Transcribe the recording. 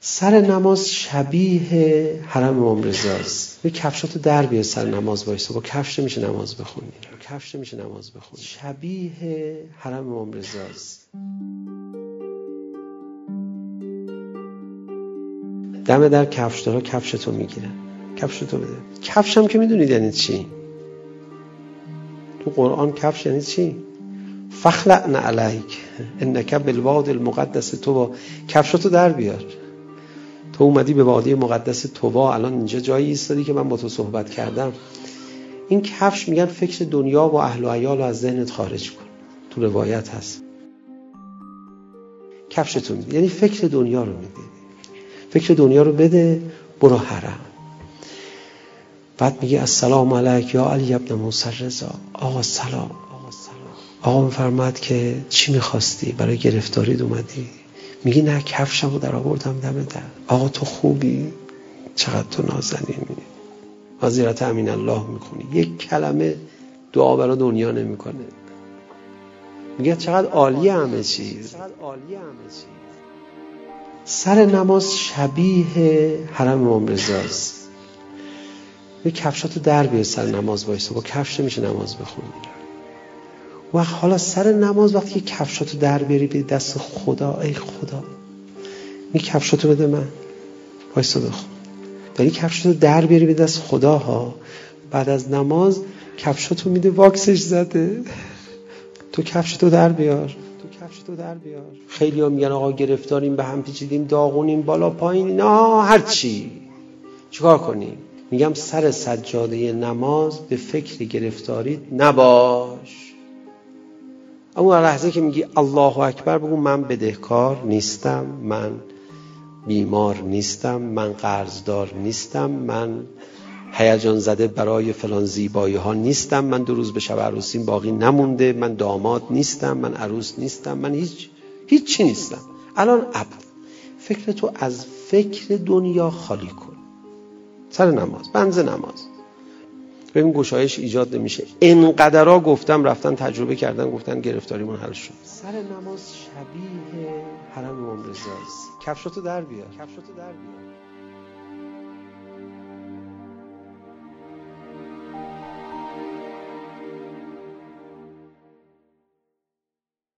سر نماز شبیه حرم امام رضاست به کفشاتو در بیار سر نماز وایسا. با کفش میشه نماز بخونی. با کفش میشه نماز بخونی. شبیه حرم امام رضاست دم در کفش دارا کفشتو می‌گیرن. کفشتو بده. کفشم که می‌دونید یعنی چی؟ تو قرآن کفش یعنی چی؟ فخلعن علیک. انک بالواد المقدس. تو با کفشتو در بیار. تو اومدی به وادی مقدس توبا الان اینجا جایی ایستادی که من با تو صحبت کردم. این کفش میگن فکر دنیا و اهل و عیال رو از ذهنت خارج کن. تو روایت هست. کفشتون یعنی فکر دنیا رو میده فکر دنیا رو بده برو حرم. بعد میگه السلام علیک یا علی ابن موسی رضا. آقا سلام. آقا میفرماد که چی می‌خواستی؟ برای گرفتاری اومدی. میگی نه کفشم رو در آوردم دم در. آقا تو خوبی؟ چقدر تو نازنینی؟ وزیرت امین الله می‌خونی. یک کلمه دعا برای دنیا نمی‌کنه. میگه چقدر عالی همه چیز. سر نماز شبیه حرم امام رضاست یه کفشاتو در بیار سر نماز وایسا. با کفش نمیشه نماز بخونی. و حالا سر نماز وقتی کفشاتو در بیاری به دست خدا ای خدا. می کفشاتو بده من. وایسا بخون. داری کفشاتو در بیاری به دست خدا ها بعد از نماز کفشاتو میده واکسش زده. تو کفشتو در بیار. تو کفشتو در بیار. خیلی ها میگن آقا گرفتاریم به هم پیچیدیم داغونیم بالا پایین. نه هر چی. چیکار کنیم؟ میگم سر سجاده نماز به فکر گرفتاری نباش. اما لحظه که میگی الله اکبر بگو من بدهکار نیستم من بیمار نیستم من قرضدار نیستم من هیجان زده برای فلان زیبایی ها نیستم من دو روز به شب عروسیم باقی نمونده من داماد نیستم من عروس نیستم من هیچ هیچ چی نیستم. الان عبد فکر تو از فکر دنیا خالی کن. سر نماز بنز نماز. ببین گشایش ایجاد نمیشه. انقدرا گفتم رفتن تجربه کردن گفتن گرفتاریمون حل شد. سر نماز شبیه حرم امام رضاست کفشاتو در بیار. کفشاتو در بیار.